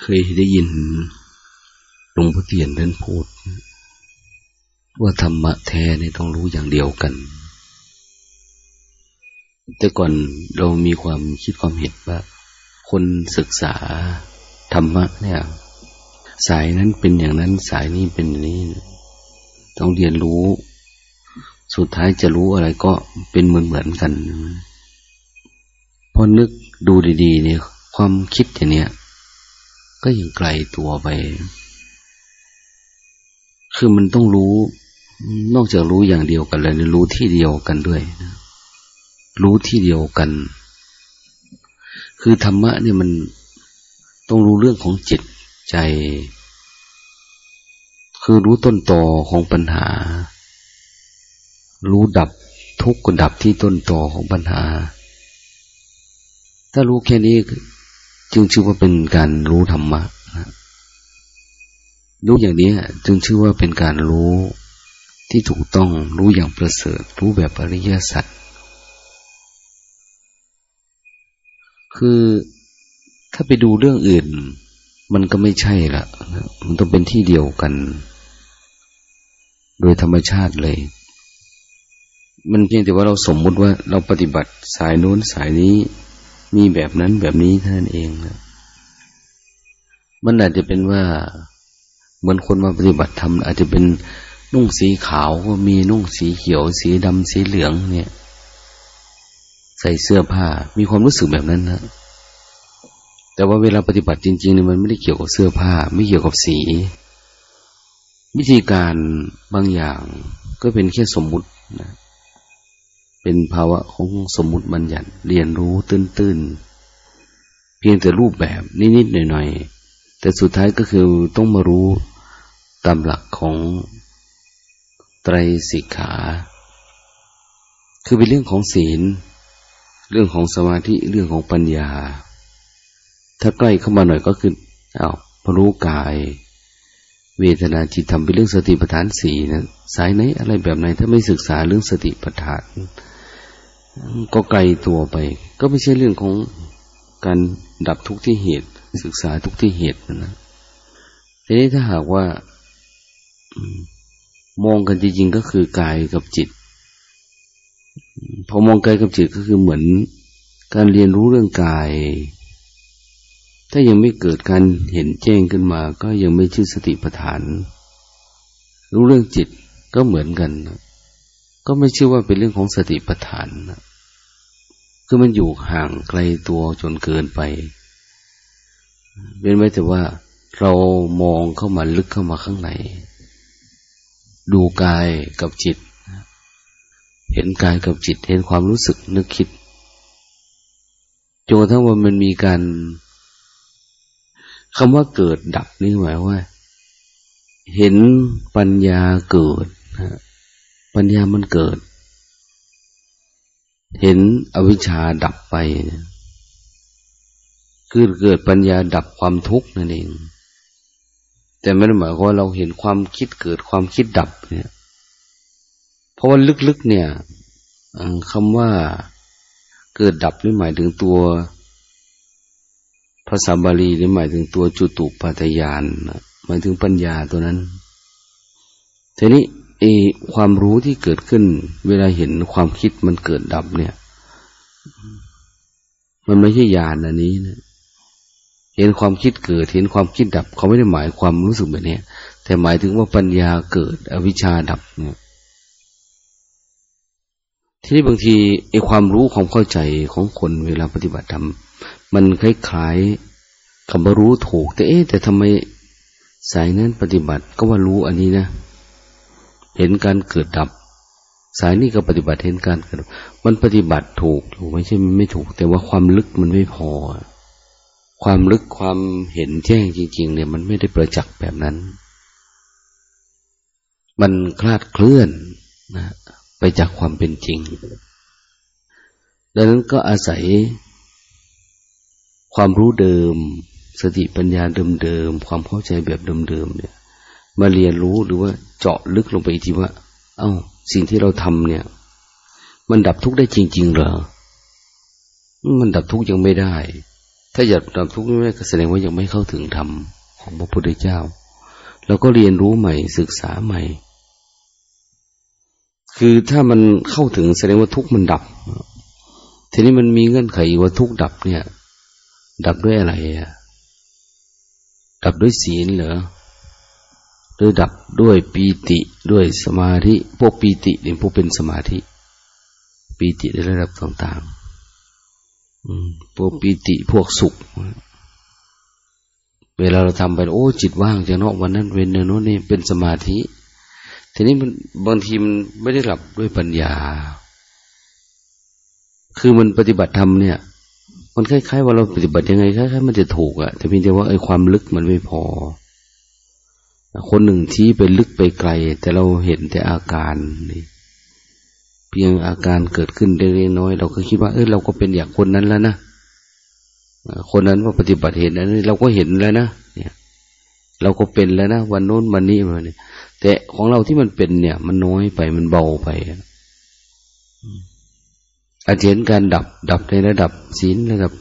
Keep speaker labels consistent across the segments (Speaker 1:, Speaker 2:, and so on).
Speaker 1: เคยได้ยินหลวงพ่อเทียนท่านพูด ว่าธรรมะแท้เนี่ยต้องรู้อย่างเดียวกัน แต่ก่อนเรามีความคิดความเห็นว่า คนศึกษาธรรมะเนี่ย สายนั้นเป็นอย่างนั้นสายนี้เป็นอย่างนี้ ต้องเรียนรู้ สุดท้ายจะรู้อะไรก็เป็นเหมือนเหมือนกันพอนึกดูดีๆเนี่ยความคิดอย่างเนี้ย ก็ยังไกลตัวไป คือมันต้องรู้ นอกจากรู้อย่างเดียวกันแล้วรู้ที่เดียวกันด้วยนะรู้ที่เดียวกัน คือธรรมะเนี่ยมันต้องรู้เรื่องของจิตใจ คือรู้ต้นตอของปัญหา รู้ดับทุกข์ดับที่ต้นตอของปัญหา ถ้ารู้แค่นี้ จึงชื่อว่าเป็นการรู้ธรรมะรู้อย่างนี้จึงชื่อว่าเป็นการรู้ที่ถูกต้องรู้อย่างประเสริฐ รู้แบบอริยสัจคือถ้าไปดูเรื่องอื่น มันก็ไม่ใช่ละมันต้องเป็นที่เดียวกัน โดยธรรมชาติเลย มันเพียงแต่ว่าเราสมมุติว่าเราปฏิบัติสายโน้นสายนี้ มีแบบนั้นแบบนี้เท่านั้นเองนะมันอาจจะเป็นว่าเหมือนคนมาปฏิบัติธรรมอาจจะเป็นนุ่งสีขาวก็มีนุ่งสีเขียว สีดำสีเหลืองเนี่ย ใส่เสื้อผ้า มีความรู้สึกแบบนั้นนะแต่ว่าเวลาปฏิบัติจริงๆเนี่ยมันไม่ได้เกี่ยวกับเสื้อผ้า ไม่เกี่ยวกับสี วิธีการบางอย่างก็เป็นแค่สมมุตินะ เป็นภาวะของสมมุติบัญญัติเรียนรู้ตื้นๆ เพียงแต่รูปแบบนิดๆหน่อยๆ แต่สุดท้ายก็คือต้องมารู้ตามหลักของไตรสิกขา คือเป็นเรื่องของศีล เรื่องของสมาธิ เรื่องของปัญญา ถ้าใกล้เข้ามาหน่อยก็คืออา้าวพรู้กาย เวทนาจิตธรรมเป็นเรื่องสติปัฏฐานสี่นะสายไหนอะไรแบบไหนถ้าไม่ศึกษาเรื่องสติปัฏฐาน ก็ไกลตัวไป ก็ไม่ใช่เรื่องของการดับทุกที่เหตุ ศึกษาทุกที่เหตุนะทีนี้ถ้าหากว่ามองกันจริงๆก็คือกายกับจิต พอมองกายกับจิตก็คือเหมือนการเรียนรู้เรื่องกาย ถ้ายังไม่เกิดการเห็นแจ้งขึ้นมา ก็ยังไม่ชื่อสติปัฏฐาน รู้เรื่องจิตก็เหมือนกันนะ ก็ไม่ชื่อว่าเป็นเรื่องของสติปัฏฐานนะคือมันอยู่ห่างไกลตัวจนเกินไป เป็นไว้แต่ว่าเรามองเข้ามาลึกเข้ามาข้างใน ดูกายกับจิต เห็นกายกับจิต เห็นความรู้สึกนึกคิดจนกระทั่งว่ามันมีการคำว่าเกิดดับนี่หมายว่า เห็นปัญญาเกิด ปัญญามันเกิด เห็นอวิชชาดับไปคือเกิดปัญญาดับความทุกข์นั่นเอง แต่ไม่ได้หมายความว่าเราเห็นความคิดเกิดความคิดดับเนี่ย เพราะว่าลึกๆเนี่ยคำว่าเกิดดับนี่หมายถึงตัวภาษาบาลีนี่หมายถึงตัวจุตุปัฏยานหมายถึงปัญญาตัวนั้นทีนี้ เอความรู้ที่เกิดขึ้น เวลาเห็นความคิดมันเกิดดับเนี่ย มันไม่ใช่ญาณอันนี้นะเห็นความคิดเกิด เห็นความคิดดับ เขาไม่ได้หมายความรู้สึกแบบนี้แต่หมายถึงว่าปัญญาเกิด อวิชชาดับเนี่ยทีนี้บางทีไอ้ความรู้ความเข้าใจของคนเวลาปฏิบัติธรรมมันคล้ายๆคำว่ารู้ถูก แต่เอ๊ะแต่ทำไมสายนั้นปฏิบัติก็ว่ารู้อันนี้นะ เห็นการเกิดดับ สายนี้ก็ปฏิบัติเห็นการเกิด มันปฏิบัติถูกอยู่ไม่ใช่ไม่ถูก แต่ว่าความลึกมันไม่พอ ความลึกความเห็นแจ้งจริง ๆ เนี่ย มันไม่ได้ประจักษ์แบบนั้น มันคลาดเคลื่อนนะไปจากความเป็นจริง ดังนั้นก็อาศัยความรู้เดิม สติปัญญาเดิมๆความเข้าใจแบบเดิมๆเนี่ย มาเรียนรู้หรือว่าเจาะลึกลงไปอีกทีว่า เอา้า สิ่งที่เราทำเนี่ย มันดับทุกข์ได้จริง ๆ เหรอ มันดับทุกข์ยังไม่ได้ ถ้าอยากดับทุกข์ไม่ก็แสดงว่ายังไม่เข้าถึงธรรมของพระพุทธเจ้าเราก็เรียนรู้ใหม่ศึกษาใหม่ คือถ้ามันเข้าถึงแสดงว่าทุกข์มันดับ ทีนี้มันมีเงื่อนไขว่าทุกข์ดับเนี่ย ดับด้วยอะไรอะดับด้วยศีลเหรอ รือดับด้วยปีติด้วยสมาธิ พวกปีติเนี่ยพวกเป็นสมาธิ ปีติในระดับต่างๆพวกปีติพวกสุข เวลาเราทำไปโอ้ จิตว่างจากนอกวันนั้นเว้นเนื้อโน้นนี่เป็นสมาธิ ทีนี้มันบางทีมันไม่ได้หลับด้วยปัญญา คือมันปฏิบัติธรรมเนี่ย มันคล้ายๆว่าเราปฏิบัติยังไงคล้ายๆมันจะถูกอะแต่เพียงแต่ว่าไอ้ความลึกมันไม่พอ คนหนึ่งชี้ไปลึกไปไกล แต่เราเห็นแต่อาการนี่เพียงอาการเกิดขึ้นเล็กน้อย เราก็คิดว่าเออเราก็เป็นอย่างคนนั้นแล้วนะคนนั้นว่าปฏิบัติเห็นนั้นเราก็เห็นแล้วนะเนี่ย เราก็เป็นแล้วนะวันโน้นวันนี้มาเนี่ยแต่ของเราที่มันเป็นเนี่ย มันน้อยไปมันเบาไปอาจเห็นการดับ ดับในระดับศีลระดับ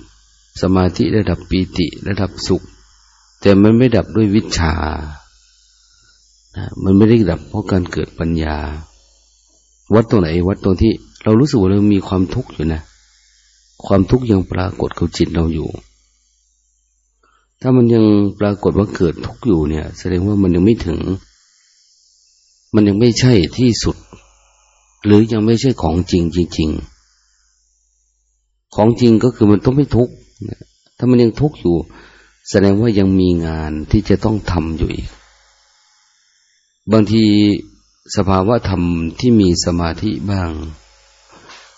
Speaker 1: สมาธิระดับปีติระดับสุข แต่มันไม่ดับด้วยวิชา มันไม่ได้ดับเพราะการเกิดปัญญา วัดตรงไหน วัดตรงที่เรารู้สึกว่าเรามีความทุกข์อยู่นะ ความทุกข์ยังปรากฏกับจิตเราอยู่ ถ้ามันยังปรากฏว่าเกิดทุกข์อยู่เนี่ย แสดงว่ามันยังไม่ถึง มันยังไม่ใช่ที่สุด หรือยังไม่ใช่ของจริงจริงๆของจริงก็คือมันต้องไม่ทุกข์ถ้ามันยังทุกข์อยู่ แสดงว่ายังมีงานที่จะต้องทำอยู่อีก บางทีสภาวะธรรมที่มีสมาธิบ้าง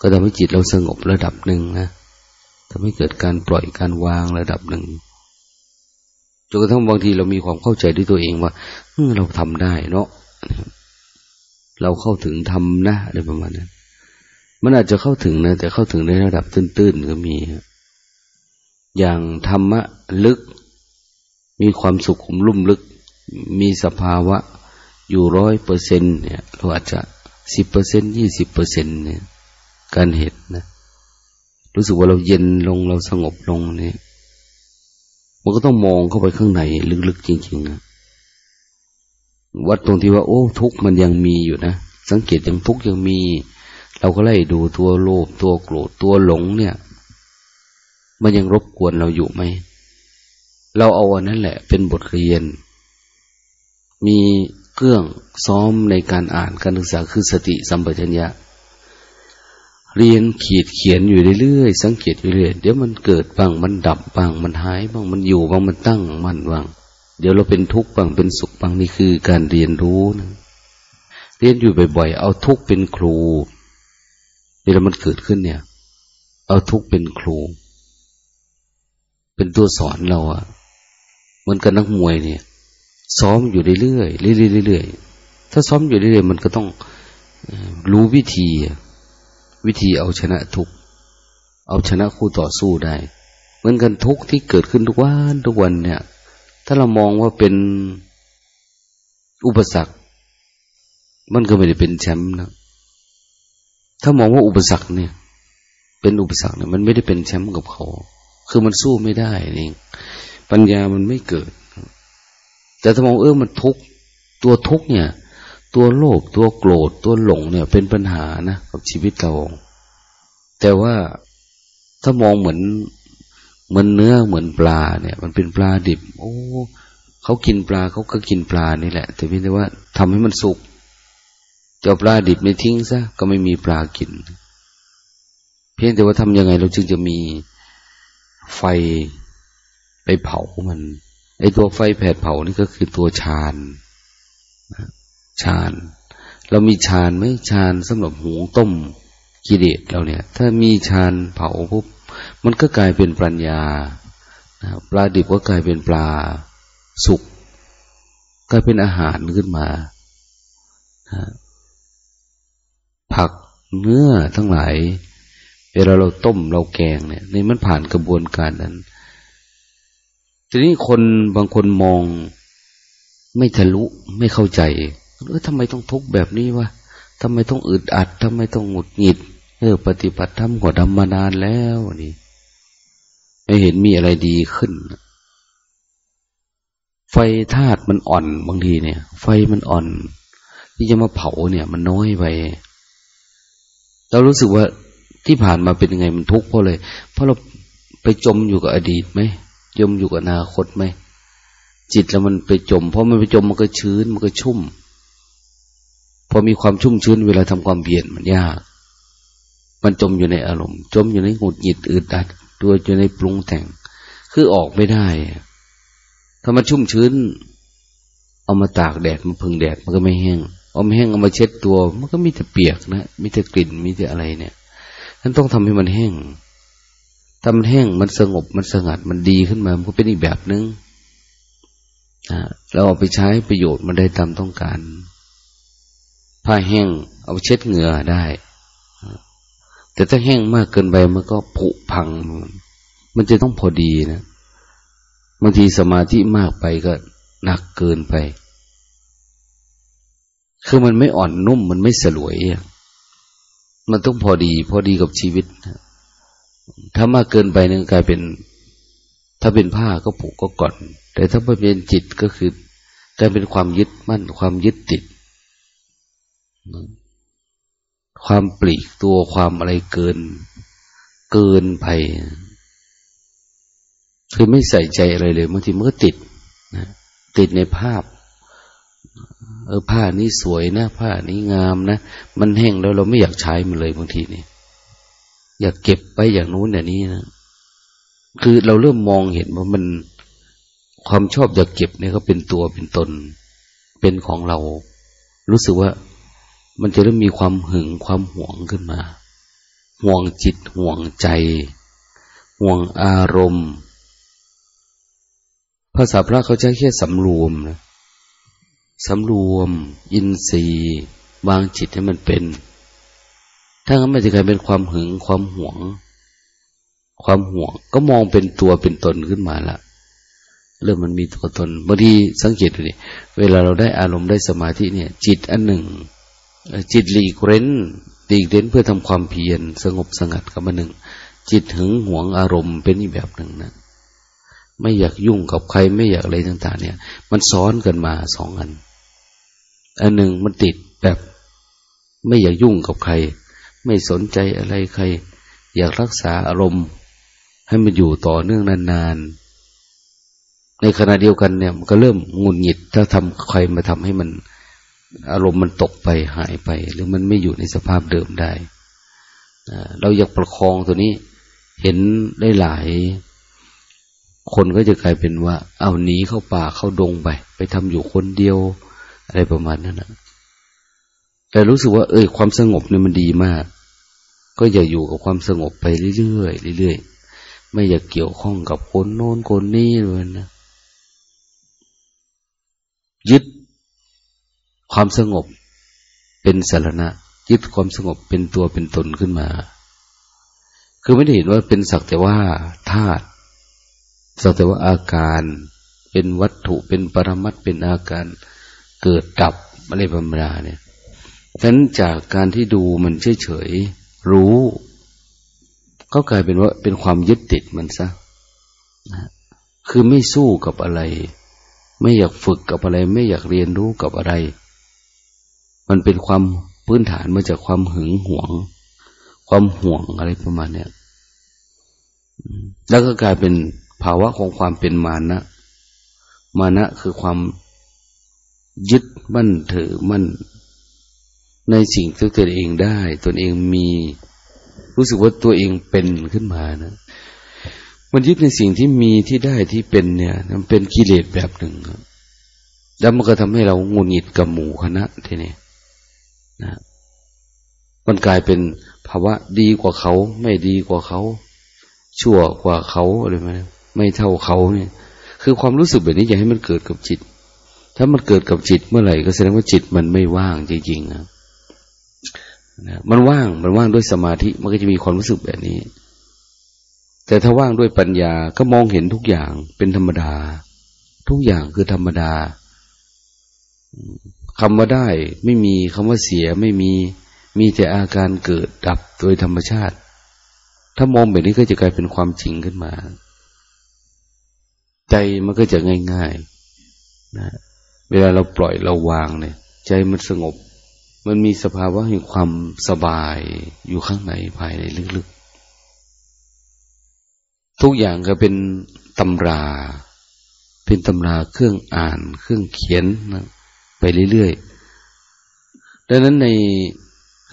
Speaker 1: ก็ทำให้จิตเราสงบระดับหนึ่งนะทำให้เกิดการปล่อยการวางระดับหนึ่งจนกระทั่งบางทีเรามีความเข้าใจด้วยตัวเองว่าเราทำได้เนาะเราเข้าถึงทำนะอะไรประมาณนั้นมันอาจจะเข้าถึงนะ แต่เข้าถึงในระดับตื้นๆก็มีอย่างธรรมะลึก มีความสุขขุมลุ่มลึก มีสภาวะ อยู่ร้อยเปอร์เซ็นเนี่ยเราอาจจะสิบเปอร์เซ็นยี่สิบเปอร์เซ็นเนี่ย การเห็นนะ รู้สึกว่าเราเย็นลงเราสงบลงเนี่ย มันก็ต้องมองเข้าไปข้างในลึกๆจริงๆนะวัดตรงที่ว่า โอ้ ทุกมันยังมีอยู่นะ สังเกตยังทุกยังมี เราก็ไล่ดูตัวโลภตัวโกรธตัวหลงเนี่ย มันยังรบกวนเราอยู่ไหมเราเอาอันนั้นแหละ เป็นบทเรียน มี รื่องซ้อมในการอ่านการศึกษาคือสติสัมปชัญญะ เรียนขีดเขียนอยู่เรื่อยๆสังเกตอยู่เรื่อยเดี๋ยวมันเกิดบ้างมันดับบ้างมันหายบ้างมันอยู่บ้างมันตั้งมันบ้างเดี๋ยวเราเป็นทุกข์บ้างเป็นสุขบ้างนี่คือการเรียนรู้นะเรียนอยู่บ่อยๆเอาทุกข์เป็นครูเวลามันเกิดขึ้นเนี่ย เอาทุกข์เป็นครู เป็นตัวสอนเราอะเหมือนกับนักมวยเนี่ย ซ้อมอยู่เรื่อยๆเรื่อยๆถ้าซ้อมอยู่เรื่อยๆมันก็ต้องรู้วิธี วิธีเอาชนะทุกเอาชนะคู่ต่อสู้ได้ เหมือนกันทุกที่เกิดขึ้นทุกวันทุกวันเนี่ย ถ้าเรามองว่าเป็นอุปสรรค มันก็ไม่ได้เป็นแชมป์นะถ้ามองว่าอุปสรรคเนี่ย เป็นอุปสรรคเนี่ยมันไม่ได้เป็นแชมป์กับเขา คือมันสู้ไม่ได้นี่ปัญญามันไม่เกิด แต่ถ้ามองเออมันทุกตัวทุกเนี่ย ตัวโลภตัวโกรธตัวหลงเนี่ย เป็นปัญหานะกับชีวิตเรา แต่ว่าถ้ามองเหมือนเหมือนเนื้อเหมือนปลาเนี่ย มันเป็นปลาดิบ โอ้เขากินปลาเขาก็กินปลานี่แหละ แต่เพียงแต่ว่าทำให้มันสุกจะปลาดิบไม่ทิ้งซะก็ไม่มีปลากิน เพียงแต่ว่าทำยังไงเราจึงจะมีไฟไปเผามัน ไอตัวไฟแผดเผานี่ก็คือตัวฌานฌานเรามีฌานไหมฌานสำหรับหูต้มกิเลสเราเนี่ย ถ้ามีฌานเผาปุ๊บมันก็กลายเป็นปัญญาปลาดิบก็กลายเป็นปลาสุกกลายเป็นอาหารขึ้นมาผักเนื้อทั้งหลายเวลาเราต้มเราแกงเนี่ยนี่มันผ่านกระบวนการนั้น ทีนี้คนบางคนมอง ไม่ทะลุไม่เข้าใจเออทำไมต้องทุกข์แบบนี้วะทำไมต้องอึดอัดทำไมต้องหงุดหงิดเออปฏิบัติธรรมก็ทำมานานแล้วนี่ไม่เห็นมีอะไรดีขึ้น ไฟธาตุมันอ่อนบางทีเนี่ย ไฟมันอ่อน ที่จะมาเผาเนี่ย มันน้อยไปเรารู้สึกว่าที่ผ่านมาเป็นยังไงมันทุกข์เพราะเลย เพราะเราไปจมอยู่กับอดีตไหม จมอยู่กับอนาคตไหมจิตแล้วมันไปจม เพราะมันไปจมมันก็ชื้น มันก็ชุ่ม พอมีความชุ่มชื้นเวลาทำความเบียดมันยาก มันจมอยู่ในอารมณ์ จมอยู่ในหงุดหงิดอึดอัดตัวอยู่ในปรุงแต่ง คือออกไม่ได้ ถ้ามันชุ่มชื้น เอามาตากแดดมาพึ่งแดดมันก็ไม่แห้ง เอาไม่แห้งเอามาเช็ดตัว มันก็มีแต่เปียกนะ มีแต่กลิ่น มีแต่อะไรเนี่ยท่านต้องทำให้มันแห้ง ถ้ามันแห้งมันสงบมันสงัดมันดีขึ้นมา มันก็เป็นอีกแบบนึงเราเอาไปใช้ประโยชน์มันได้ตามต้องการ ผ้าแห้งเอาเช็ดเหงื่อได้ แต่ถ้าแห้งมากเกินไปมันก็ผุพัง มันจะต้องพอดีนะบางทีสมาธิมากไปก็หนักเกินไป คือมันไม่อ่อนนุ่มมันไม่สลวย มันต้องพอดี พอดีกับชีวิต ถ้ามากเกินไปนึงกลายเป็น ถ้าเป็นผ้าก็ผูกก็ก่อน แต่ถ้าเป็นจิตก็คือการเป็นความยึดมั่น ความยึดติด ความปลีกตัวความอะไรเกิน เกินไป คือไม่ใส่ใจอะไรเลยบางทีมันก็ติดนะติดในภาพ เออผ้านี้สวยนะ ผ้านี้งามนะ มันแห้งแล้วเราไม่อยากใช้มันเลยบางทีนี่ อยากเก็บไปอย่างนู้นอย่างนี้นะคือเราเริ่มมองเห็นว่ามันความชอบอยากเก็บเนี่ยเขาเป็นตัวเป็นตน เป็นของเรา รู้สึกว่ามันจะเริ่มมีความหึงความหวงขึ้นมา ห่วงจิตห่วงใจ ห่วงอารมณ์ ภาษาพระเขาใช้แค่สำรวมนะสำรวม อินทรีย์วางจิตให้มันเป็น ถ้างั้นมันจะกลายเป็นความหึงความหวง ความห่วง ก็มองเป็นตัวเป็นตนขึ้นมาละเริ่มมันมีตัวตนบางทีสังเกตดูดิเวลาเราได้อารมณ์ได้สมาธิเนี่ย จิตอันหนึ่ง จิตหลีกเร้นหลีกเร้นเพื่อทำความเพียรสงบสงัดกับมันหนึ่ง จิตหึงหวงอารมณ์เป็นอีกแบบหนึ่งนะไม่อยากยุ่งกับใครไม่อยากอะไรต่าง ๆ เนี่ย มันซ้อนกันมาสองอัน อันหนึ่งมันติดแบบ ไม่อยากยุ่งกับใคร ไม่สนใจอะไรใคร อยากรักษาอารมณ์ ให้มันอยู่ต่อเนื่องนานๆ ในขณะเดียวกันเนี่ย มันก็เริ่มงุนหงิด ถ้าทำใครมาทำให้มัน อารมณ์มันตกไปหายไป หรือมันไม่อยู่ในสภาพเดิมได้ เราอยากประคองตัวนี้ เห็นได้หลาย คนก็จะกลายเป็นว่า เอาหนีเข้าป่าเข้าดงไป ไปทำอยู่คนเดียว อะไรประมาณนั้นนะ แต่รู้สึกว่า เอ้ยความสงบเนี่ยมันดีมาก ก็อย่าอยู่กับความสงบไปเรื่อยๆเรื่อยๆไม่อยากเกี่ยวข้องกับคนโน้นคนนี้เลยนะยึดความสงบเป็นสารณะ ยึดความสงบเป็นตัวเป็นตนขึ้นมา คือไม่ได้เห็นว่าเป็นสักแต่ว่าธาตุสักแต่ว่าอาการ เป็นวัตถุเป็นปรมัตเป็นอาการ เกิดดับอะไรธรรมดาเนี่ย ฉะนั้นจากการที่ดูมันเฉยๆรู้ ก็กลายเป็นว่าเป็นความยึดติดมันซะคือไม่สู้กับอะไร ไม่อยากฝึกกับอะไร ไม่อยากเรียนรู้กับอะไร มันเป็นความพื้นฐานมาจากความหึงหวง ความห่วงอะไรประมาณเนี้ยแล้วก็กลายเป็นภาวะของความเป็นมานะ มานะคือความยึดมั่นถือมั่น ในสิ่งที่ตัวเองได้ตัวเองมี รู้สึกว่าตัวเองเป็นขึ้นมานะมันยึดในสิ่งที่มีที่ได้ที่เป็นเนี่ยมันเป็นกิเลสแบบหนึ่งแล้วมันก็ทำให้เรางุนหงิดกับหมู่คณะทีนี้นะมันกลายเป็นภาวะดีกว่าเขา ไม่ดีกว่าเขา ชั่วกว่าเขาอะไรไหมไม่เท่าเขาเนี่ย คือความรู้สึกแบบนี้อยากให้มันเกิดกับจิต ถ้ามันเกิดกับจิตเมื่อไหร่ก็แสดงว่าจิตมันไม่ว่างจริงๆ นะมันว่างมันว่างด้วยสมาธิมันก็จะมีความรู้สึกแบบนี้ แต่ถ้าว่างด้วยปัญญาก็มองเห็นทุกอย่างเป็นธรรมดา ทุกอย่างคือธรรมดาคำว่าได้ไม่มีคำว่าเสียไม่มีมีแต่อาการเกิดดับโดยธรรมชาติ ถ้ามองแบบนี้ก็จะกลายเป็นความจริงขึ้นมา ใจมันก็จะง่ายๆนะเวลาเราปล่อยเราวางเนี่ย ใจมันสงบ มันมีสภาวะแห่งความสบายอยู่ข้างในภายในลึกๆ ทุกอย่างก็เป็นตำรา เป็นตำราเครื่องอ่าน เครื่องเขียนนะไปเรื่อยๆ ดังนั้นใน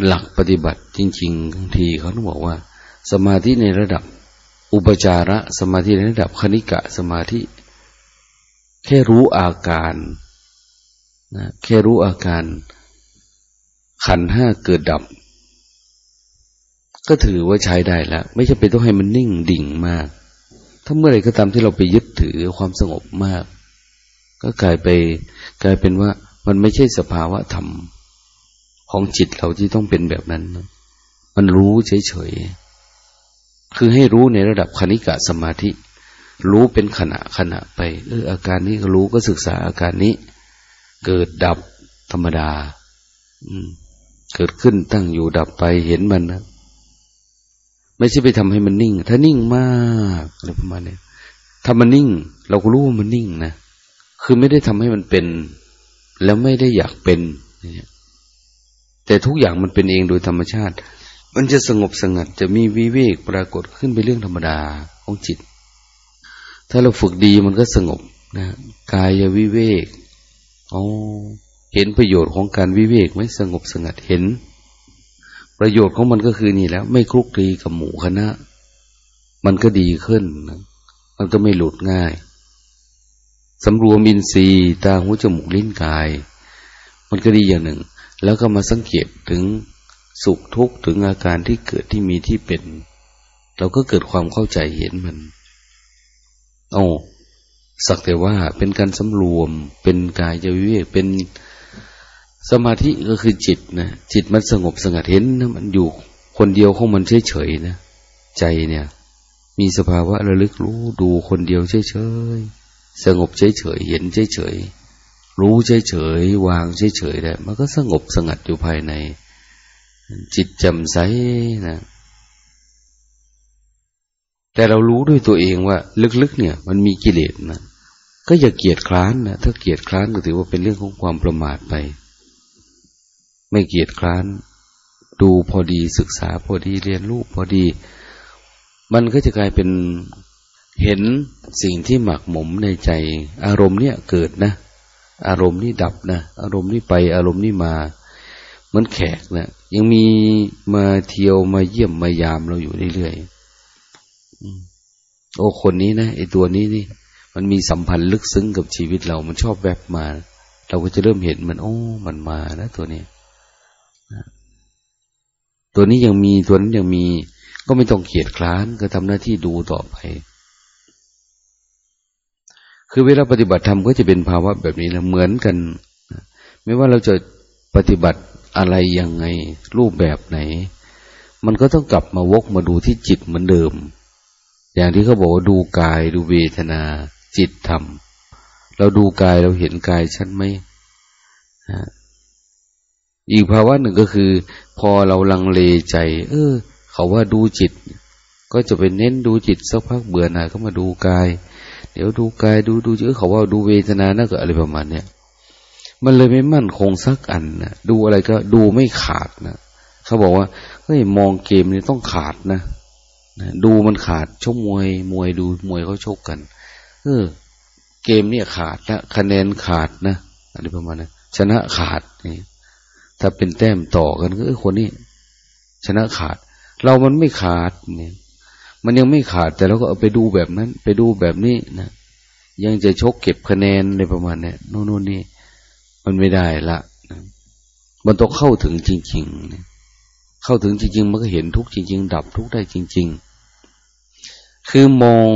Speaker 1: หลักปฏิบัติจริงๆบางทีเขาต้องบอกว่า สมาธิในระดับอุปจาระ สมาธิในระดับคณิกะสมาธิ แค่รู้อาการนะแค่รู้อาการ ขันห้าเกิดดับ ก็ถือว่าใช้ได้แล้ว ไม่ใช่เป็นต้องให้มันนิ่งดิ่งมาก ถ้าเมื่อไรก็ตามที่เราไปยึดถือความสงบมาก ก็กลายไปกลายเป็นว่ามันไม่ใช่สภาวะธรรม ของจิตเราที่ต้องเป็นแบบนั้น มันรู้เฉยๆ คือให้รู้ในระดับคณิกะสมาธิ รู้เป็นขณะขณะไป เอออาการนี้ก็รู้ก็ศึกษาอาการนี้ เกิดดับธรรมดา อืม เกิดขึ้นตั้งอยู่ดับไปเห็นมันนะไม่ใช่ไปทำให้มันนิ่ง ถ้านิ่งมากอะไรประมาณนี้ถ้ามันนิ่ง เราก็รู้ว่ามันนิ่งนะคือไม่ได้ทำให้มันเป็น แล้วไม่ได้อยากเป็นเนี่ยแต่ทุกอย่างมันเป็นเองโดยธรรมชาติ มันจะสงบสงัดจะมีวิเวกปรากฏขึ้นเป็นเรื่องธรรมดาของจิต ถ้าเราฝึกดีมันก็สงบนะกายวิเวกอ๋อ เห็นประโยชน์ของการวิเวกไม่สงบสงัดเห็น ประโยชน์ของมันก็คือนี่แล้ว ไม่คลุกคลีกับหมู่คณะ มันก็ดีขึ้น มันก็ไม่หลุดง่ายสำรวมอินทรีย์ตาหูจมูกลิ้นกาย มันก็ดีอย่างหนึ่ง แล้วก็มาสังเกตถึงสุขทุกข์ถึงอาการที่เกิดที่มีที่เป็น เราก็เกิดความเข้าใจเห็นมันโอ้สักแต่ว่าเป็นการสำรวมเป็นกายวิเวกเป็น สมาธิก็คือจิตนะจิตมันสงบสงัดเห็นนะมันอยู่คนเดียวของมันเฉยๆนะใจเนี่ย มีสภาวะระลึกรู้ดูคนเดียวเฉยๆสงบเฉยๆเห็นเฉยๆรู้เฉยๆวางเฉยๆได้มันก็สงบสงัดอยู่ภายใน จิตจำใสนะแต่เรารู้ด้วยตัวเองว่า ลึกๆ เนี่ย มันมีกิเลสนะก็อย่าเกียดคร้านนะถ้าเกียดคร้านก็ถือว่าเป็นเรื่องของความประมาทไป ไม่เกียดคร้าน ดูพอดีศึกษาพอดีเรียนรู้พอดี มันก็จะกลายเป็นเห็นสิ่งที่หมักหมมในใจ อารมณ์เนี่ยเกิดนะ อารมณ์นี่ดับนะ อารมณ์นี่ไป อารมณ์นี่มา เหมือนแขกนะยังมีมาเที่ยวมาเยี่ยมมายามเราอยู่เรื่อยๆโอ้คนนี้นะไอตัวนี้นี่ มันมีสัมพันธ์ลึกซึ้งกับชีวิตเรา มันชอบแวบมา เราก็จะเริ่มเห็นมัน โอ้ มันมานะตัวนี้ ตัวนี้ยังมีตัวนั้นยังมี ก็ไม่ต้องเกียดคร้านก็ทำหน้าที่ดูต่อไป คือเวลาปฏิบัติธรรมก็จะเป็นภาวะแบบนี้นะเหมือนกัน ไม่ว่าเราจะปฏิบัติอะไรยังไง รูปแบบไหน มันก็ต้องกลับมาวกมาดูที่จิตเหมือนเดิม อย่างที่เขาบอกว่าดูกายดูเวทนา จิตธรรม เราดูกายเราเห็นกายชัดไหม อีกภาวะหนึ่งก็คือ พอเราลังเลใจ เออ เขาว่าดูจิต ก็จะไปเน้นดูจิตสักพักเบื่อหน่ายก็มาดูกาย เดี๋ยวดูกายดูดูเยอะเขาว่าดูเวทนาน่าก็อะไรประมาณเนี้ยมันเลยไม่มั่นคงสักอันนะดูอะไรก็ดูไม่ขาดนะเขาบอกว่าเฮ้ยมองเกมนี่ต้องขาดนะนะดูมันขาดชกมวย มวยดูมวยเขาชกกัน เออ เกมเนี่ยขาดนะคะแนนขาดนะอะไรประมาณนั้นชนะขาดนี่ ถ้าเป็นแต้มต่อกันก็คนนี้ชนะขาด เรามันไม่ขาดเนี่ย มันยังไม่ขาดแต่เราก็เอาไปดูแบบนั้น ไปดูแบบนี้นะยังจะชกเก็บคะแนนในประมาณนี้โน่นนนี่ มันไม่ได้ละนะมันต้องเข้าถึงจริงๆนะเข้าถึงจริง ๆ มันก็เห็นทุกจริง ๆ ดับทุกได้จริง ๆ คือมอง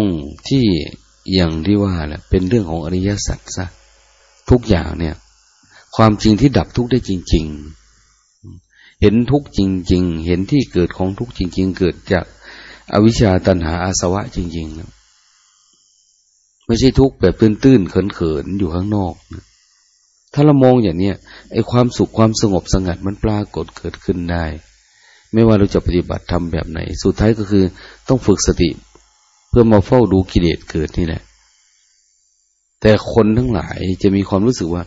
Speaker 1: ที่อย่างที่ว่าแหละเป็นเรื่องของอริยสัจซะทุกอย่างเนี่ย ความจริงที่ดับทุกข์ได้จริง ๆ เห็นทุกข์จริง ๆ เห็นที่เกิดของทุกข์จริง ๆ เกิดจากอวิชชาตันหาอาสวะจริงๆนะไม่ใช่ทุกข์แบบตื้นๆเขินๆอยู่ข้างนอกนะถ้าเรามองอย่างเนี้ยไอ้ความสุขความสงบสงัดมันปรากฏเกิดขึ้นได้ ไม่ว่าเราจะปฏิบัติทำแบบไหน สุดท้ายก็คือต้องฝึกสติ เพื่อมาเฝ้าดูกิเลสเกิดนี่แหละแต่คนทั้งหลายจะมีความรู้สึกว่า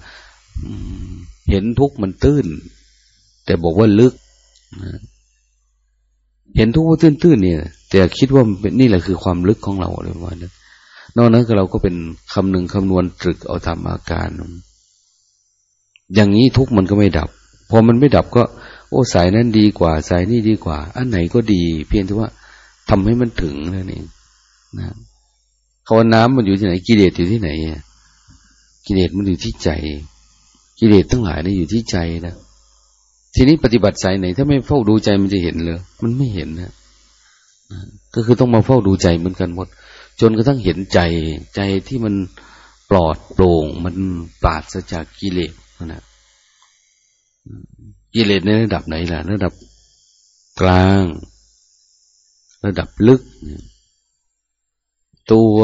Speaker 1: เห็นทุกข์มันตื้น แต่บอกว่าลึก เห็นทุกข์ว่าตื้นๆเนี่ย แต่คิดว่านี่แหละคือความลึกของเราเลยว่านะนอกนั้นก็เราก็เป็นคำหนึ่งคำนวณตรึกเอาตามอาการ อย่างนี้ทุกมันก็ไม่ดับ พอมันไม่ดับก็ โอ้สายนั้นดีกว่า สายนี้ดีกว่า อันไหนก็ดี เพียงแต่ว่าทำให้มันถึงนั่นเองนะคำว่าน้ำมันอยู่ที่ไหนกิเลสอยู่ที่ไหนกิเลสมันอยู่ที่ใจ กิเลสทั้งหลายนี่อยู่ที่ใจนะทีนี้ปฏิบัติสายไหน ถ้าไม่เฝ้าดูใจมันจะเห็นเลยมันไม่เห็นนะก็คือต้องมาเฝ้าดูใจเหมือนกันหมด จนกระทั่งเห็นใจใจที่มันปลอดโปร่ง มันปราศจากกิเลสนะกิเลสในระดับไหนล่ะ ระดับกลาง ระดับลึก ตัว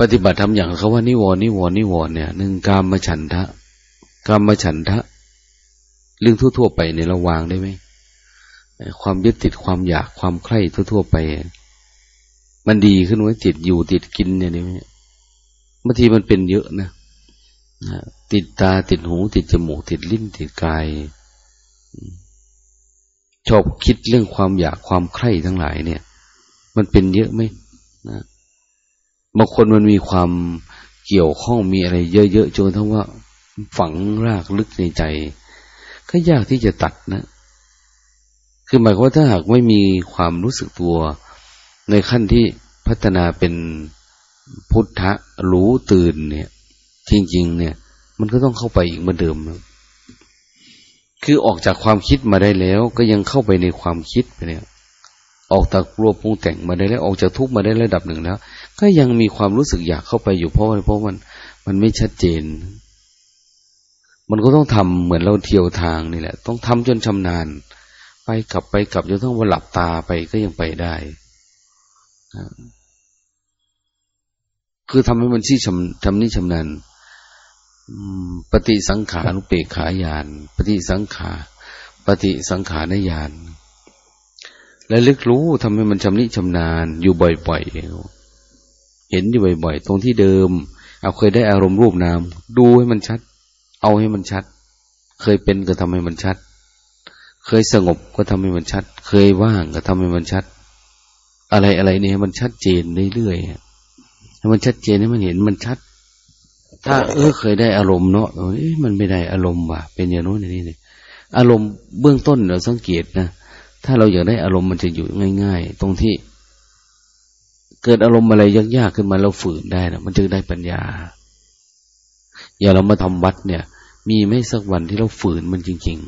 Speaker 1: ปฏิบัติทำอย่างเขาว่านิวรนิวรนิวรเนี่ยหนึ่งกามมาฉันทะ กามมฉันทะ เรื่องทั่ว ๆ ไปในระวางได้ไหมความยึดติดความอยากความใคร่ทั่ว ๆ ไป มันดีขึ้นไว่าจิตอยู่ติดกินเนี่ยนี่บางทีมันเป็นเยอะนะติดตาติดหู ติดจมูก ติดลิ้นติดกาย ชอบคิดเรื่องความอยากความใคร่ทั้งหลายเนี่ย มันเป็นเยอะไหมนะบางคนมันมีความเกี่ยวข้องมีอะไรเยอะๆจนทั้งว่า ฝังรากลึกในใจ ก็ยากที่จะตัดนะ คือหมายความว่าถ้าหากไม่มีความรู้สึกตัว ในขั้นที่พัฒนาเป็นพุทธะรู้ตื่นเนี่ย จริง ๆ เนี่ย มันก็ต้องเข้าไปอีกเหมือนเดิมนะคือออกจากความคิดมาได้แล้ว ก็ยังเข้าไปในความคิดไปเนี่ย ออกจากรวบปรุงแต่งมาได้แล้วออกจากทุกมาได้ระดับหนึ่งแล้ว ก็ยังมีความรู้สึกอยากเข้าไปอยู่เพราะเพราะมัน มันไม่ชัดเจน มันก็ต้องทำเหมือนเราเที่ยวทางนี่แหละ ต้องทำจนชำนาญ ไปกลับไปกลับจนต้องว่าหลับตาไปก็ยังไปได้ คือทำให้มันที่ชำทำนี่ชำนาญปฏิสังขานุเปกขาญาณปฏิสังขาปฏิสังขารญาณและลึกรู้ทำให้มันชำนิชำนาญอยู่บ่อยๆ เห็นอยู่บ่อยๆ ตรงที่เดิม เอาเคยได้อารมณ์รูปนาม ดูให้มันชัด เอาให้มันชัด เคยเป็นก็ทำให้มันชัด เคยสงบก็ทำให้มันชัด เคยว่างก็ทำให้มันชัด อะไรอะไรเนี่ยมันชัดเจนเรื่อยๆให้มันชัดเจนให้มันเห็นมันชัด ถ้าเออเคยได้อารมณ์เนาะเอ้มันไม่ได้อารมณ์ว่ะ เป็นอย่างโน้นอย่างนี้เนี่ยอารมณ์เบื้องต้นเราสังเกตนะถ้าเราอยากได้อารมณ์มันจะอยู่ง่าย ๆ ตรงที่ เกิดอารมณ์อะไรยากๆขึ้นมาเราฝืนได้นะมันจึงได้ปัญญา อย่าเรามาทำวัดเนี่ย มีไม่สักวันที่เราฝืนมันจริง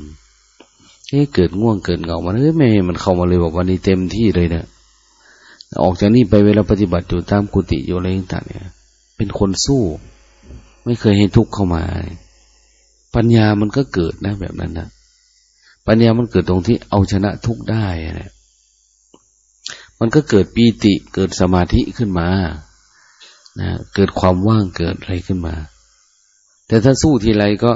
Speaker 1: ๆเฮ้เกิดง่วงเกิดเหงามันเฮ้ยไม่มันเข้ามาเลยบอกวันนี้เต็มที่เลยเนะออกจากนี่ไปเวลาปฏิบัติอยู่ตามกุฏิอยู่อะไรต่างเนี่ยเป็นคนสู้ ไม่เคยให้ทุกข์เข้ามา ปัญญามันก็เกิดนะแบบนั้นนะปัญญามันเกิดตรงที่เอาชนะทุกข์ได้นะมันก็เกิดปีติเกิดสมาธิขึ้นมานะเกิดความว่างเกิดอะไรขึ้นมา แต่ถ้าสู้ทีไรก็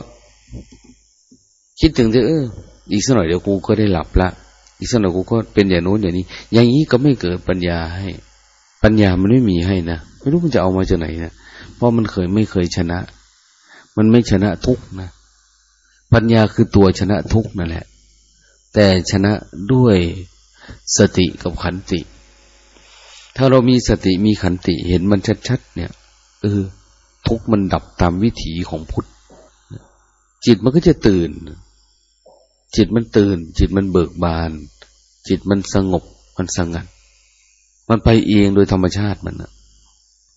Speaker 1: คิดถึงจะเออ อีกสักหน่อยเดี๋ยวกูก็ได้หลับละอีกสักหน่อยกูก็เป็นอย่างโน้นอย่างนี้ อย่างนี้ก็ไม่เกิดปัญญาให้ ปัญญามันไม่มีให้นะไม่รู้มันจะเอามาจากไหนนะเพราะมันเคยไม่เคยชนะ มันไม่ชนะทุกนะปัญญาคือตัวชนะทุกนั่นแหละ แต่ชนะด้วยสติกับขันติ ถ้าเรามีสติมีขันติเห็นมันชัดๆเนี่ยเออ ทุกมันดับตามวิถีของพุทธจิตมันก็จะตื่น จิตมันตื่น จิตมันเบิกบาน จิตมันสงบมันสงัด มันไปเองโดยธรรมชาติมันนะ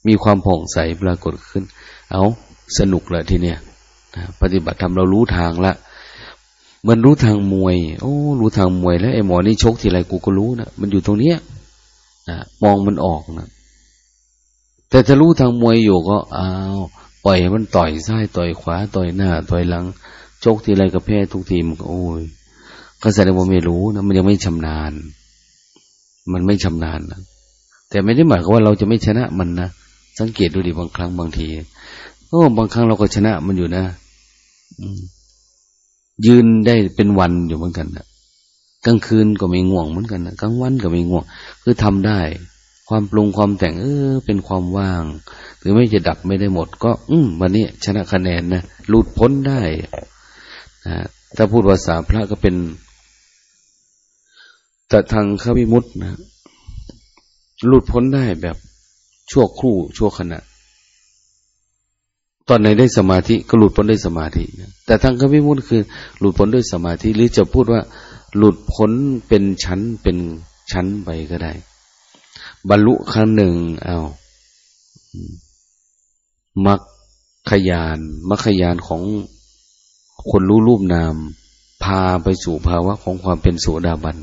Speaker 1: มีความผ่องใสปรากฏขึ้น เอาสนุกละทีเนี้ยปฏิบัติธรรมเรารู้ทางละมันรู้ทางมวย โอ้ รู้ทางมวยแล้วไอ้หมอนี่ชกทีไรกูก็รู้นะมันอยู่ตรงเนี้ยนะมองมันออกนะ แต่ถ้ารู้ทางมวยอยู่ก็อ้าวปล่อยมันต่อยซ้ายต่อยขวาต่อยหน้า ต่อยหลังชกทีไรก็แพ้ทุกทีมันก็โอ้ยก็แสดงว่าไม่รู้นะมันยังไม่ชำนาญ มันไม่ชำนาญนะแต่ไม่ได้หมายความว่าเราจะไม่ชนะมันนะสังเกตดูดิบางครั้งบางทีโอ้บางครั้งเราก็ชนะมันอยู่นะยืนได้เป็นวันอยู่เหมือนกันนะกลางคืนก็ไม่ง่วงเหมือนกันนะกลางวันก็ไม่ง่วง คือทำได้ ความปรุงความแต่งเออ เป็นความว่าง หรือไม่จะดับไม่ได้หมด ก็ อืมวันนี้ชนะคะแนนนะหลุดพ้นได้นะถ้าพูดภาษาพระก็เป็นแต่ทางขวิมุตนะหลุดพ้นได้แบบชั่วครู่ชั่วขณะ ตอนไหนได้สมาธิก็หลุดพ้นได้สมาธิแต่ทางขวิมุตคือ หลุดพ้นด้วยสมาธิ หรือจะพูดว่า หลุดพ้นเป็นชั้นเป็นชั้นไปก็ได้ บรรลุครั้งหนึ่งเอามักขยานมัคขยานของคนรู้รูปนาม พาไปสู่ภาวะของความเป็นโสดาบัน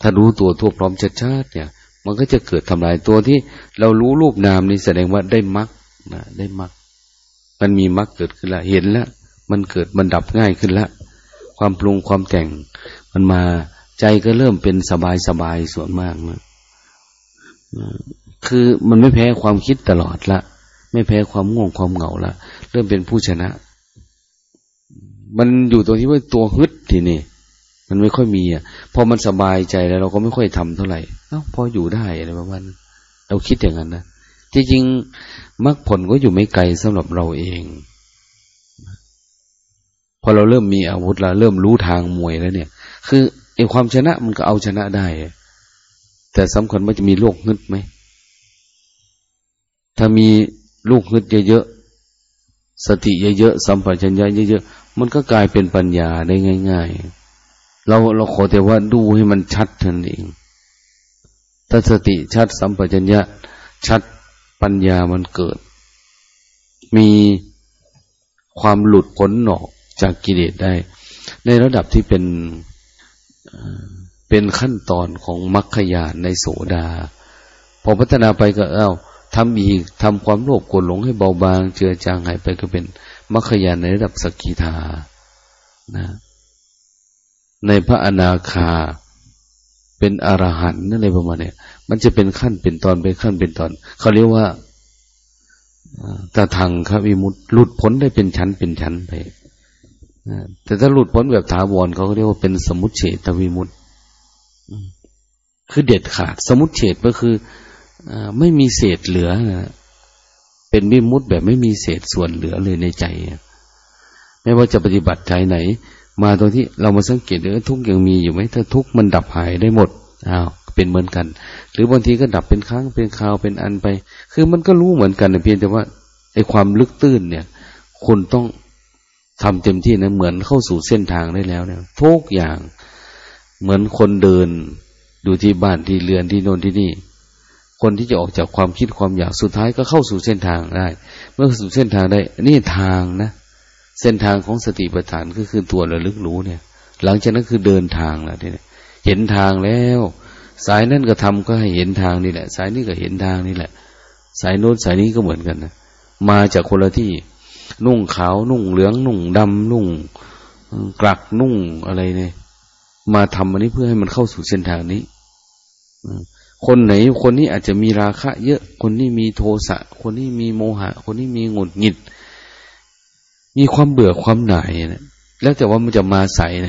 Speaker 1: ถ้ารู้ตัวทั่วพร้อมชัดๆเนี่ย มันก็จะเกิดทำลายตัวที่เรารู้รูปนามนี่แสดงว่าได้มรรคนะได้มรรคมันมีมรรคเกิดขึ้นละเห็นแล้วมันเกิดมันดับง่ายขึ้นละความปรุงความแต่งมันมา ใจก็เริ่มเป็นสบายสบายส่วนมากนะคือมันไม่แพ้ความคิดตลอดละ ไม่แพ้ความง่วงความเหงาละ เริ่มเป็นผู้ชนะ มันอยู่ตรงที่ว่าตัวฮึดทีนี่ มันไม่ค่อยมีอะ พอมันสบายใจแล้ว เราก็ไม่ค่อยทำเท่าไหร่เอ้าพออยู่ได้อะไรประมาณนั้นเราคิดอย่างนั้นนะที่จริงมรรคผลก็อยู่ไม่ไกลสำหรับเราเอง พอเราเริ่มมีอาวุธแล้วเริ่มรู้ทางมวยแล้วเนี่ย คือ ไอ้ความชนะมันก็เอาชนะได้ แต่สำคัญว่าจะมีโลกงึดไหม ถ้ามีลูกงึดเยอะๆ สติเยอะๆ สัมผัสชัญญะเยอะๆ มันก็กลายเป็นปัญญาได้ง่าย ๆ เราเราขอแต่ว่าดูให้มันชัดเท่านั้นเอง ถ้าสติชัดสัมปชัญญะชัดปัญญามันเกิด มีความหลุดพ้นออกจากกิเลสได้ ในระดับที่เป็น เป็นขั้นตอนของมรรคญาณในโสดา พอพัฒนาไปก็เอ้าทำอีกทำความโลภโกรธหลงให้เบาบาง เจือจางหายไปก็เป็นมรรคญาณในระดับสกิทานะในพระอนาคา เป็นอรหันต์นั่นเลยประมาณเนี้มันจะเป็นขั้นเป็นตอนเป็นขั้นเป็นตอน เขาเรียกว่าตาทางครับวิมุตหลุดพ้นได้เป็นชั้นเป็นชั้นไป แต่ถ้าหลุดพ้นแบบถาวรเขาเรียกว่าเป็นสมุทเฉตวิมุตคือเด็ดขาด สมุทเฉตก็คืออไม่มีเศษเหลือนะเป็นวิมุตแบบไม่มีเศษส่วนเหลือเลยในใจไม่ว่าจะปฏิบัติใจไหน มาตรงที่เรามาสังเกตว่าทุกอยังมีอยู่ไหมถ้าทุกมันดับหายได้หมดอ้าวเป็นเหมือนกัน หรือบางทีก็ดับเป็นครั้งเป็นคราวเป็นอันไป คือมันก็รู้เหมือนกันเพียงแต่ว่าไอ้ความลึกตื้นเนี่ยคุณต้อง ทำเต็มที่นะเหมือนเข้าสู่เส้นทางได้แล้วเนี่ยทุกอย่างเหมือนคนเดิน ดูที่บ้านที่เรือนที่โน่นที่นี่ คนที่จะออกจากความคิดความอยากสุดท้ายก็เข้าสู่เส้นทางได้ เมื่อสู่เส้นทางได้ นี่ทางนะ เส้นทางของสติปัฏฐานก็คือตัวระลึกรู้เนี่ย หลังจากนั้นคือเดินทางแล้วเนี่ยเห็นทางแล้ว สายนั่นก็ทำก็ให้เห็นทางนี่แหละ สายนี้ก็เห็นทางนี่แหละ สายโน้นสายนี้ก็เหมือนกันนะมาจากคนละที่ นุ่งขาว นุ่งเหลือง นุ่งดำนุ่งกลักนุ่งอะไรเนี่ย มาทำอันนี้เพื่อให้มันเข้าสู่เส้นทางนี้คนไหนคนนี้อาจจะมีราคะ เยอะ คนนี้มีโทสะ คนนี้มีโมหะ คนนี้มีหงุดหงิด มีความเบื่อความหน่ายนะแล้วแต่ว่ามันจะมาใส่ไหน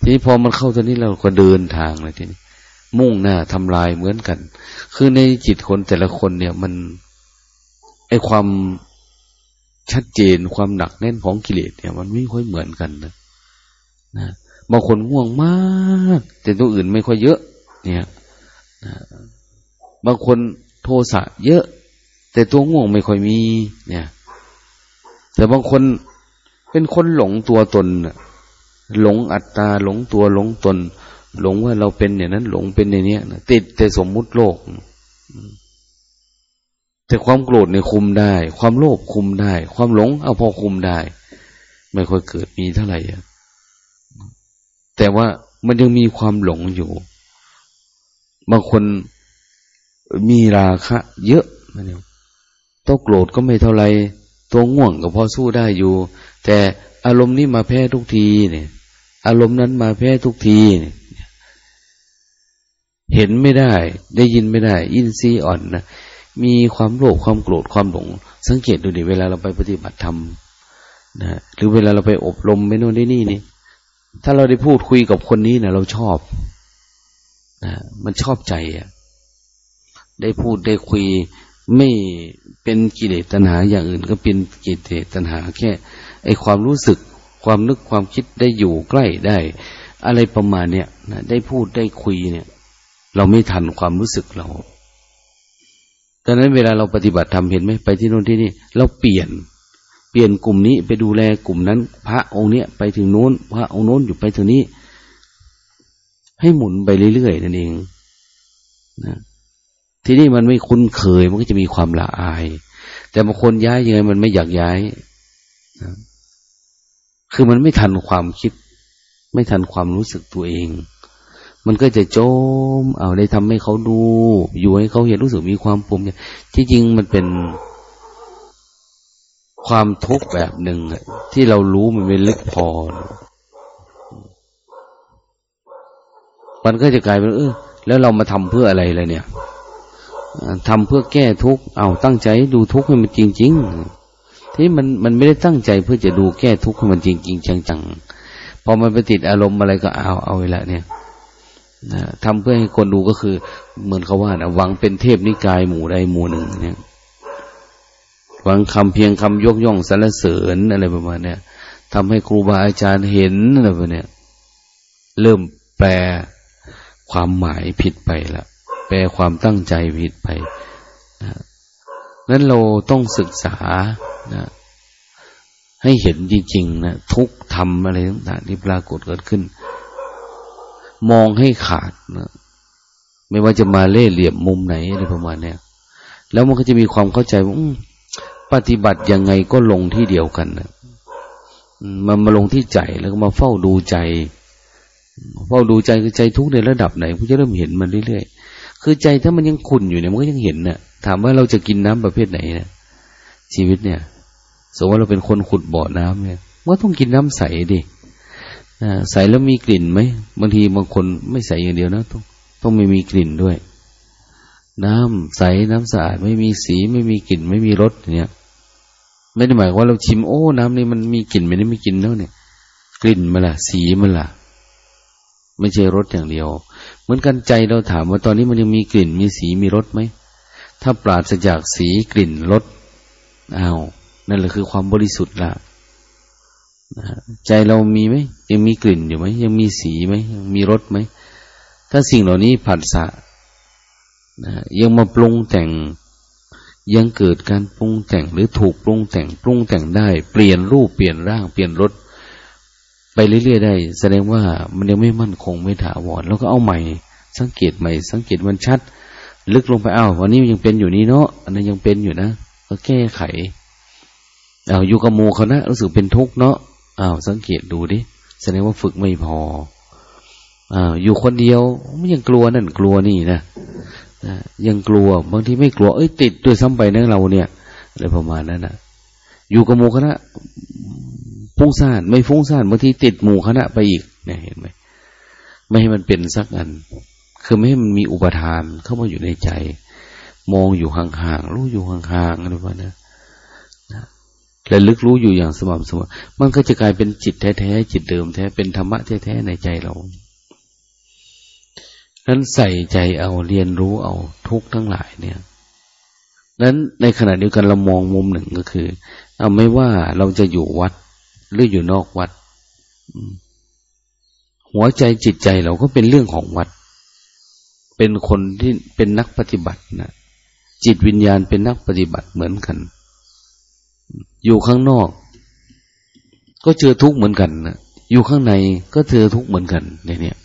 Speaker 1: ทีนี้พอมันเข้าตอนนี้เราก็เดินทางเลยทีนี้มุ่งหน้าทำลายเหมือนกัน คือในจิตคนแต่ละคนเนี่ยมันไอความ ชัดเจนความหนักแน่นของกิเลสเนี่ย มันไม่ค่อยเหมือนกันนะนะบางคนง่วงมาก แต่ตัวอื่นไม่ค่อยเยอะ เนี่ยนะบางคนโทสะเยอะ แต่ตัวง่วงไม่ค่อยมี เนี่ย แต่บางคนเป็นคนหลงตัวตนหลงอัตตาหลงตัวหลงตน หลงว่าเราเป็นอย่างนั้น หลงเป็นในนี้ติดแต่สมมุติโลก แต่ความโกรธเนี่ยคุมได้ ความโลภคุมได้ ความหลงเอาพอคุมได้ ไม่ค่อยเกิดมีเท่าไหร่แต่ว่ามันยังมีความหลงอยู่ บางคนมีราคะ เยอะนะต้องโกรธก็ไม่เท่าไหร่ตัวง่วงก็พอสู้ได้อยู่ แต่อารมณ์นี้มาแพ้ทุกทีเนี่ย อารมณ์นั้นมาแพ้ทุกทีเนี่ยเห็นไม่ได้ ได้ยินไม่ได้ยินซีอ่อนนะ มีความโลภความโกรธความหลง สังเกตดูดิเวลาเราไปปฏิบัติธรรมนะหรือเวลาเราไปอบรมไปโน่นนี่นี่ ถ้าเราได้พูดคุยกับคนนี้เนะเราชอบนะมันชอบใจอะได้พูดได้คุยไม่เป็นกิเลสตัณหา อย่างอื่นก็เป็นกิเลสตัณหา แค่ไอความรู้สึกความนึกความคิดได้อยู่ใกล้ได้ อะไรประมาณเนี้ยนะได้พูดได้คุยเนี่ย เราไม่ทันความรู้สึกเรา ดังนั้นเวลาเราปฏิบัติทำเห็นไหมไปที่โน่นที่นี่ เราเปลี่ยน เปลี่ยนกลุ่มนี้ไปดูแลกลุ่มนั้น พระองค์เนี้ยไปถึงโน้น พระองค์โน้นอยู่ไปถึงนี้ ให้หมุนไปเรื่อยๆนั่นเองนะที่นี้มันไม่คุ้นเคยมันก็จะมีความละอาย แต่บางคนย้ายยังไงมันไม่อยากย้ายนะคือมันไม่ทันความคิด ไม่ทันความรู้สึกตัวเอง มันก็จะโจม เอาได้ทำให้เขาดู อยู่ให้เขาเห็นรู้สึกมีความปุ่มที่จริงมันเป็นความทุกข์แบบหนึ่งที่เรารู้มันเป็นลึกพอ มันก็จะกลายเป็นเออแล้วเรามาทำเพื่ออะไรเลยเนี่ยทำเพื่อแก้ทุกข์เอาตั้งใจดูทุกข์ให้มันจริง ๆ ที่มันมันไม่ได้ตั้งใจเพื่อจะดูแก้ทุกข์ให้มันจริง ๆ จังๆพอมันไปติดอารมณ์อะไรก็เอาเอาเวละเนี่ย นะทำเพื่อให้คนดูก็คือ เหมือนเขาว่านะหวังเป็นเทพนิกายหมู่ใดหมู่หนึ่ง เนี่ยหวังคำเพียงคำยกย่องสรรเสริญอะไรประมาณเนี้ยทำให้ครูบาอาจารย์เห็นอะไรแบบเนี้ยเริ่มแปลความหมายผิดไปละแปลความตั้งใจผิดไปนะนั้นเราต้องศึกษานะให้เห็นจริงๆนะทุกธรรมอะไรต่างๆที่ปรากฏเกิดขึ้น มองให้ขาดนะไม่ว่าจะมาเล่เหลี่ยมมุมไหนอะไรประมาณเนี้ยแล้วมันก็จะมีความเข้าใจว่าปฏิบัติยังไงก็ลงที่เดียวกันนะมันมาลงที่ใจแล้วก็มาเฝ้าดูใจเฝ้าดูใจคือใจทุกในระดับไหนก็จะเริ่มเห็นมันเรื่อยๆคือใจถ้ามันยังขุ่นอยู่เนี่ยมันก็ยังเห็นนะ่ะ ถามว่าเราจะกินน้ำประเภทไหนนะชีวิตเนี่ยสมมติว่าเราเป็นคนขุดบ่อน้ำเนี่ยว่าต้องกินน้ำใสดิ ใสแล้วมีกลิ่นไหมบางทีบางคนไม่ใสอย่างเดียวนะ ต้องต้องไม่มีกลิ่นด้วย น้ำใสน้ำสะอาดไม่มีสีไม่มีกลิ่น ไม่มีรสเนี่ยไม่ได้หมายว่าเราชิมโอ้ น้ำนี่มันมีกลิ่นไม่ได้ไม่กลิ่นแล้วเนี่ย กลิ่นมันล่ะสีมันล่ะไม่ใช่รสอย่างเดียว เหมือนกันใจเราถามว่าตอนนี้มันยังมีกลิ่น มีสีมีรสไหมถ้าปราศจากสีกลิ่นรสอ้าวนั่นแหละคือความบริสุทธิ์ละ ใจเรามีไหมยังมีกลิ่นอยู่ไหมยังมีสีไหมยังมีรสไหมถ้าสิ่งเหล่านี้ผัสสะนะยังมาปรุงแต่ง ยังเกิดการปรุงแต่งหรือถูกปรุงแต่งปรุงแต่งได้ เปลี่ยนรูปเปลี่ยนร่างเปลี่ยนรสไปเรื่อยๆได้ แสดงว่ามันยังไม่มั่นคงไม่ถาวรแล้วก็เอาใหม่ สังเกตใหม่ สังเกตมันชัด ลึกลงไปอ้าววันนี้ยังเป็นอยู่นี้เนาะอันนั้นยังเป็นอยู่นะ ก็แก้ไขเอาอยู่กับโมเขานะรู้สึกเป็นทุกข์เนาะ อ้าวสังเกตดูดิแสดงว่าฝึกไม่พออ้าวอยู่คนเดียวไม่ยังกลัวนั่นกลัวนี่นะยังกลัวบางทีไม่กลัวเอ้ยติดด้วยซ้ำไปนั่นเราเนี่ยอะไรประมาณนั้นนะอยู่กับมูคณะฟุ้งซ่านไม่ฟุ้งซ่านบางทีติดหมู่คณะไปอีกเนี่ยเห็นไหมไม่ให้มันเป็นสักอัน คือไม่ให้มันมีอุปทานเข้ามาอยู่ในใจ มองอยู่ห่างๆรู้อยู่ห่างๆอะไรประมาณนี้น และลึกรู้อยู่อย่างสม่ำเสมอ มันก็จะกลายเป็นจิตแท้ๆ จิตเดิมแท้ เป็นธรรมะแท้ๆในใจเรานั้นใส่ใจเอาเรียนรู้เอาทุกทั้งหลายเนี่ยนั้นในขณะเดียวกันเรามองมุมหนึ่งก็คือ เอาไม่ว่าเราจะอยู่วัด หรืออยู่นอกวัด หัวใจจิตใจเราก็เป็นเรื่องของวัด เป็นคนที่เป็นนักปฏิบัตินะจิตวิญญาณเป็นนักปฏิบัติเหมือนกัน อยู่ข้างนอก ก็เจอทุกข์เหมือนกันนะอยู่ข้างในก็เจอทุกข์เหมือนกันในเนี้ย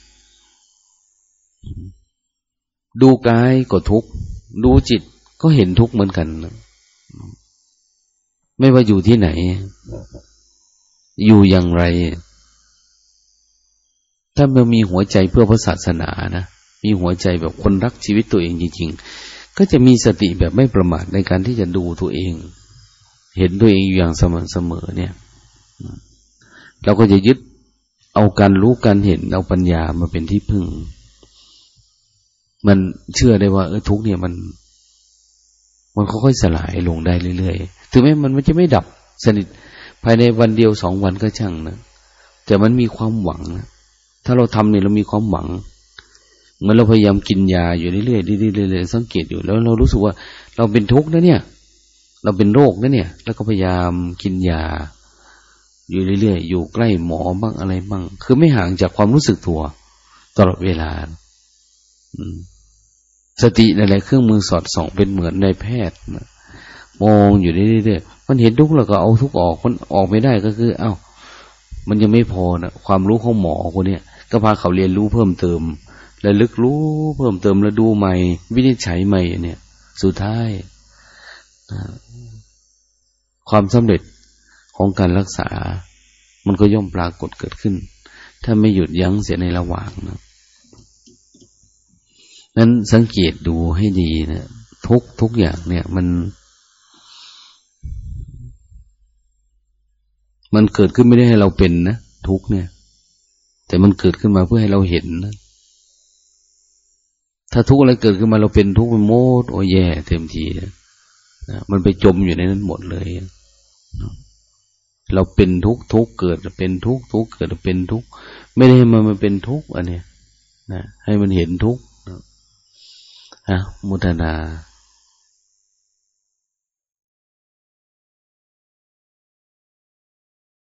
Speaker 1: ดูกายก็ทุกข์ดูจิตก็เห็นทุกข์เหมือนกันนะไม่ว่าอยู่ที่ไหน อยู่อย่างไร ถ้ามันมีหัวใจเพื่อพระศาสนานะมีหัวใจแบบคนรักชีวิตตัวเองจริงๆ ก็จะมีสติแบบไม่ประมาทในการที่จะดูตัวเอง เห็นตัวเองอยู่อย่างสม่ำเสมอเนี่ย เราก็จะยึดเอาการรู้การเห็นเอาปัญญามาเป็นที่พึ่ง มันเชื่อได้ว่า เออทุกเนี่ยมัน มันค่อยๆสลายลงได้เรื่อยๆ ถึงแม้มันมันจะไม่ดับสนิทภายในวันเดียวสองวันก็ช่างนะแต่มันมีความหวังนะถ้าเราทำเนี่ยเรามีความหวังเหมือนเราพยายามกินยาอยู่เรื่อยๆเรื่อยๆสังเกตอยู่แล้วเรารู้สึกว่า เราเป็นทุกข์นะเนี่ย เราเป็นโรคนะเนี่ย แล้วก็พยายามกินยา อยู่เรื่อยๆ อยู่ใกล้หมอบ้างอะไรบ้าง คือไม่ห่างจากความรู้สึกตัว ตลอดเวลา สติอะไรเครื่องมือสอดส่องเป็นเหมือนในแพทย์มองอยู่เรื่อยๆ มันเห็นทุกข์แล้วก็เอาทุกข์ออก มันออกไม่ได้ก็คือ เอา้า มันยังไม่พอนะความรู้ของหมอคนเนี้ยก็พาเขาเรียนรู้เพิ่มเติม และลึกรู้เพิ่มเติมแล้วดูใหม่ วินิจฉัยใหม่เนี่ย สุดท้าย ความสำเร็จของการรักษา มันก็ย่อมปรากฏเกิดขึ้น ถ้าไม่หยุดยั้งเสียในระหว่างนะนั้นสังเกตดูให้ดีนะทุกทุกอย่างเนี่ยมัน มันเกิดขึ้นไม่ได้ให้เราเป็นนะทุกเนี่ย แต่มันเกิดขึ้นมาเพื่อให้เราเห็นนะถ้าทุกอะไรเกิดขึ้นมาเราเป็นทุกเป็นโมดโอ้แย่เต็มทีนะ มันไปจมอยู่ในนั้นหมดเลยเราเป็นทุกข์ทุกเกิดเป็นทุกข์ทุกเกิดเป็นทุกข์ไม่ได้ให้มันมาเป็นทุกข์อันเนี้ยนะให้มันเห็นทุกข์นะมุทนา